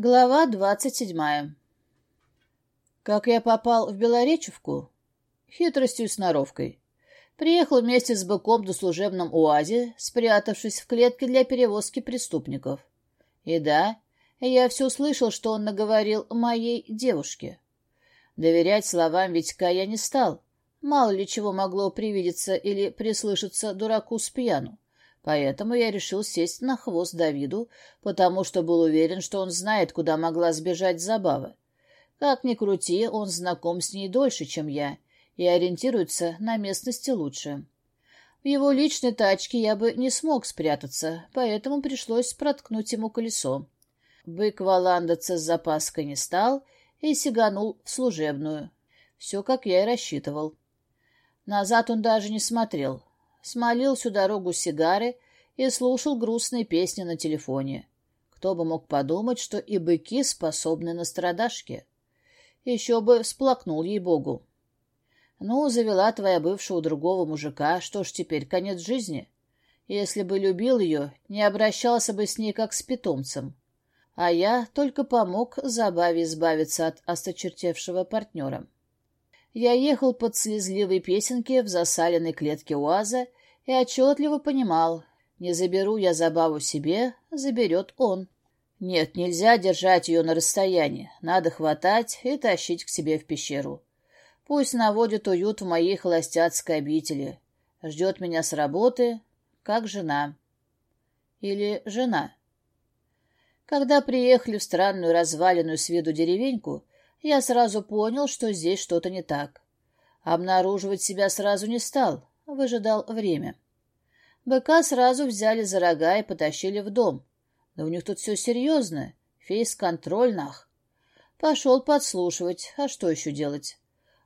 Глава двадцать седьмая. Как я попал в Белоречевку? Хитростью и сноровкой. Приехал вместе с быком до служебном УАЗе, спрятавшись в клетке для перевозки преступников. И да, я все услышал, что он наговорил моей девушке. Доверять словам Витька я не стал. Мало ли чего могло привидеться или прислышаться дураку с пьяну. Поэтому я решил сесть на хвост Давиду, потому что был уверен, что он знает, куда могла сбежать Забава. Как ни крути, он знаком с ней дольше, чем я, и ориентируется на местности лучше. В его личной тачке я бы не смог спрятаться, поэтому пришлось проткнуть ему колесо. Бык валандаться с запаской не стал и сиганул в служебную. Все, как я и рассчитывал. Назад он даже не смотрел, смолил всю дорогу сигары и слушал грустные песни на телефоне. Кто бы мог подумать, что и быки способны на страдашки. Еще бы всплакнул ей-богу. Ну, завела твоя бывшая у другого мужика, что ж теперь, конец жизни? Если бы любил ее, не обращался бы с ней как с питомцем. А я только помог Забаве избавиться от осточертевшего партнера. Я ехал под слезливые песенки в засаленной клетке УАЗа и отчетливо понимал, не заберу я забаву себе, заберет он. Нет, нельзя держать ее на расстоянии, надо хватать и тащить к себе в пещеру. Пусть наводит уют в моей холостяцкой обители, ждет меня с работы, как жена. Или жена. Когда приехали в странную разваленную с виду деревеньку, я сразу понял, что здесь что-то не так. Обнаруживать себя сразу не стал, выжидал время. Быка сразу взяли за рога и потащили в дом. Да у них тут все серьезно, фейс-контроль нах. Пошел подслушивать, а что еще делать?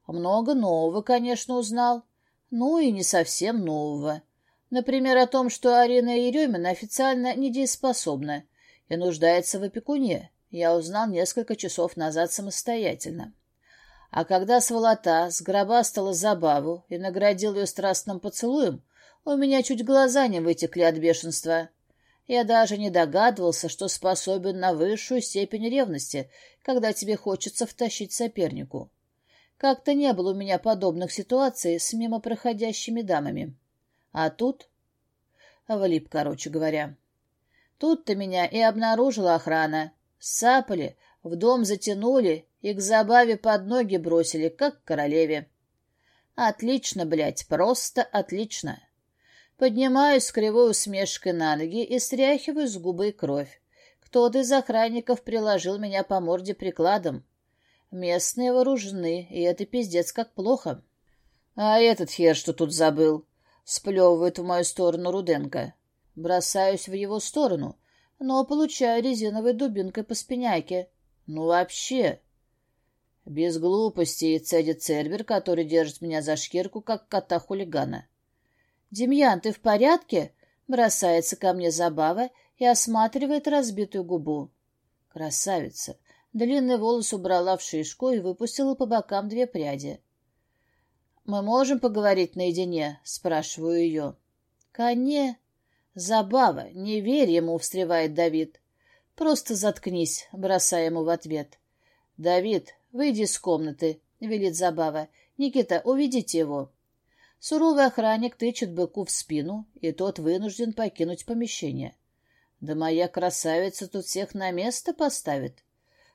Много нового, конечно, узнал. Ну и не совсем нового. Например, о том, что Арина Еремина официально недееспособна и нуждается в опекуне я узнал несколько часов назад самостоятельно. А когда сволота сгробастала забаву и наградил ее страстным поцелуем, у меня чуть глаза не вытекли от бешенства. Я даже не догадывался, что способен на высшую степень ревности, когда тебе хочется втащить сопернику. Как-то не было у меня подобных ситуаций с мимо проходящими дамами. А тут... Влип, короче говоря. Тут-то меня и обнаружила охрана. Сапали, в дом затянули и к забаве под ноги бросили, как королеве. Отлично, блядь, просто отлично. Поднимаюсь с кривой усмешкой на ноги и стряхиваю с губы кровь. Кто-то из охранников приложил меня по морде прикладом. Местные вооружены, и это пиздец как плохо. А этот хер что тут забыл? Сплевывает в мою сторону Руденко. Бросаюсь в его сторону, но получаю резиновой дубинкой по спиняке. Ну вообще... Без глупостей цедит Цербер, который держит меня за шкирку, как кота-хулигана. «Демьян, ты в порядке?» Бросается ко мне забава и осматривает разбитую губу. Красавица. Длинный волос убрала в шишку и выпустила по бокам две пряди. «Мы можем поговорить наедине?» — спрашиваю ее. «Коне...» «Забава, не верь ему», — встревает Давид. «Просто заткнись», — бросая ему в ответ. «Давид, выйди из комнаты», — велит Забава. «Никита, уведите его». Суровый охранник тычет быку в спину, и тот вынужден покинуть помещение. Да моя красавица тут всех на место поставит.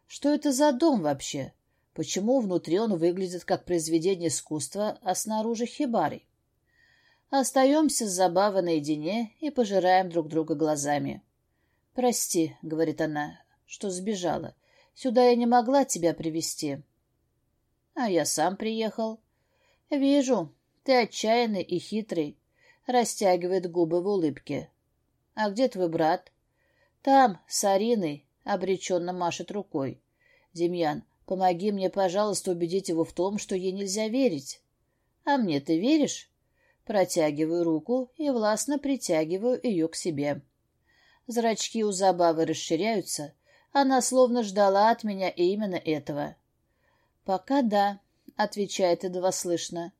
Что это за дом вообще? Почему внутри он выглядит как произведение искусства, а снаружи хибарой? Остаемся с забавой наедине и пожираем друг друга глазами. «Прости», — говорит она, — «что сбежала. Сюда я не могла тебя привести «А я сам приехал». «Вижу, ты отчаянный и хитрый», — растягивает губы в улыбке. «А где твой брат?» «Там, с Ариной», — обреченно машет рукой. «Демьян, помоги мне, пожалуйста, убедить его в том, что ей нельзя верить». «А мне ты веришь?» Протягиваю руку и властно притягиваю ее к себе. Зрачки у забавы расширяются. Она словно ждала от меня именно этого. «Пока да», — отвечает едва слышно.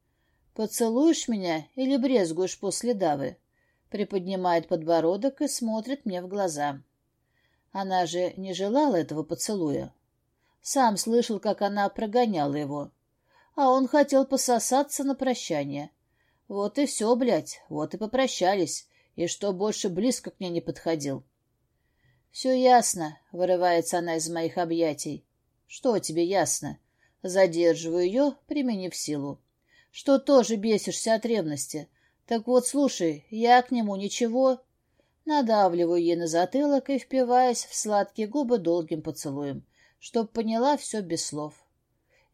«Поцелуешь меня или брезгуешь после давы?» Приподнимает подбородок и смотрит мне в глаза. Она же не желала этого поцелуя. Сам слышал, как она прогоняла его. А он хотел пососаться на прощание. Вот и все, блядь, вот и попрощались, и что больше близко к ней не подходил. «Все ясно», — вырывается она из моих объятий. «Что тебе ясно?» Задерживаю ее, применив силу. «Что тоже бесишься от ревности? Так вот, слушай, я к нему ничего...» Надавливаю ей на затылок и впиваясь в сладкие губы долгим поцелуем, чтоб поняла все без слов.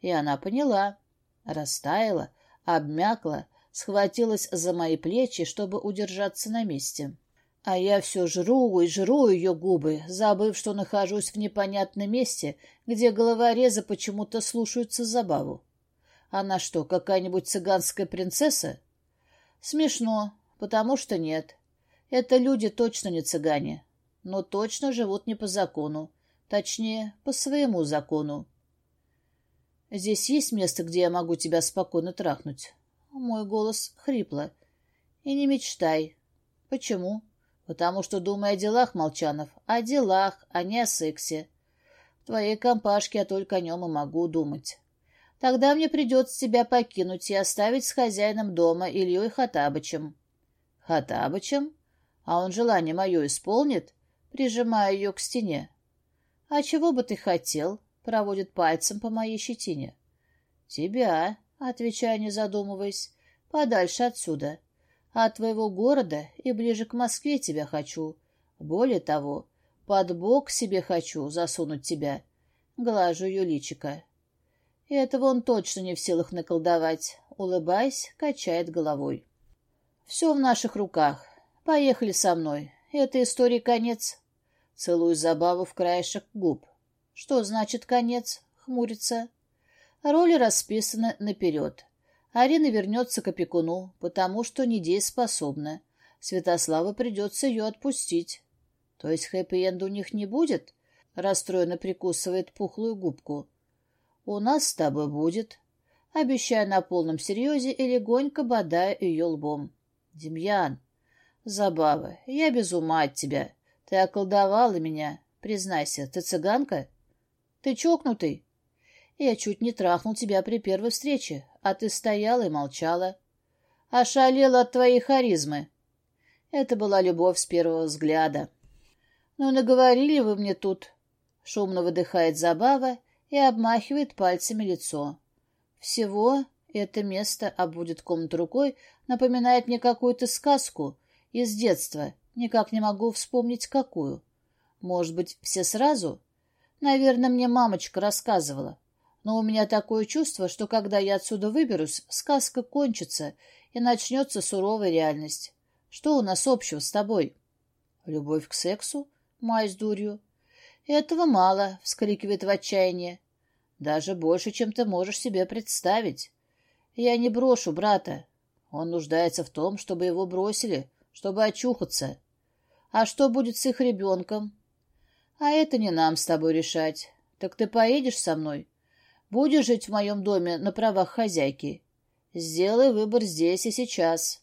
И она поняла, растаяла, обмякла, схватилась за мои плечи, чтобы удержаться на месте. А я все жру и жру ее губы, забыв, что нахожусь в непонятном месте, где головорезы почему-то слушаются забаву. Она что, какая-нибудь цыганская принцесса? Смешно, потому что нет. Это люди точно не цыгане, но точно живут не по закону, точнее, по своему закону. Здесь есть место, где я могу тебя спокойно трахнуть? Мой голос хрипло. И не мечтай. Почему? Потому что думай о делах, Молчанов, о делах, а не о сексе. В твоей компашке я только о нем и могу думать. Тогда мне придется тебя покинуть и оставить с хозяином дома Ильей Хатабычем. Хатабычем? А он желание мое исполнит? Прижимая ее к стене. А чего бы ты хотел? Проводит пальцем по моей щетине. Тебя, отвечаю, не задумываясь, подальше отсюда. От твоего города и ближе к Москве тебя хочу. Более того, под бок себе хочу засунуть тебя. Глажу ее личико. Этого он точно не в силах наколдовать. Улыбаясь, качает головой. Все в наших руках. Поехали со мной. Это истории конец. Целую забаву в краешек губ. Что значит конец? Хмурится. Роли расписаны наперед. Арина вернется к опекуну, потому что недееспособна. Святослава придется ее отпустить. То есть хэппи-энда у них не будет? Расстроенно прикусывает пухлую губку. У нас с тобой будет. Обещаю на полном серьезе и легонько бодая ее лбом. Демьян, забава, я без ума от тебя. Ты околдовала меня. Признайся, ты цыганка? Ты чокнутый? Я чуть не трахнул тебя при первой встрече, а ты стояла и молчала. Ошалела от твоей харизмы. Это была любовь с первого взгляда. Ну, наговорили вы мне тут. Шумно выдыхает Забава и обмахивает пальцами лицо. Всего это место обводит комнату рукой, напоминает мне какую-то сказку из детства. Никак не могу вспомнить, какую. Может быть, все сразу? Наверное, мне мамочка рассказывала. Но у меня такое чувство, что когда я отсюда выберусь, сказка кончится, и начнется суровая реальность. Что у нас общего с тобой? Любовь к сексу? Май с дурью. Этого мало, вскрикивает в отчаянии. Даже больше, чем ты можешь себе представить. Я не брошу брата. Он нуждается в том, чтобы его бросили, чтобы очухаться. А что будет с их ребенком? А это не нам с тобой решать. Так ты поедешь со мной? Будешь жить в моем доме на правах хозяйки? Сделай выбор здесь и сейчас.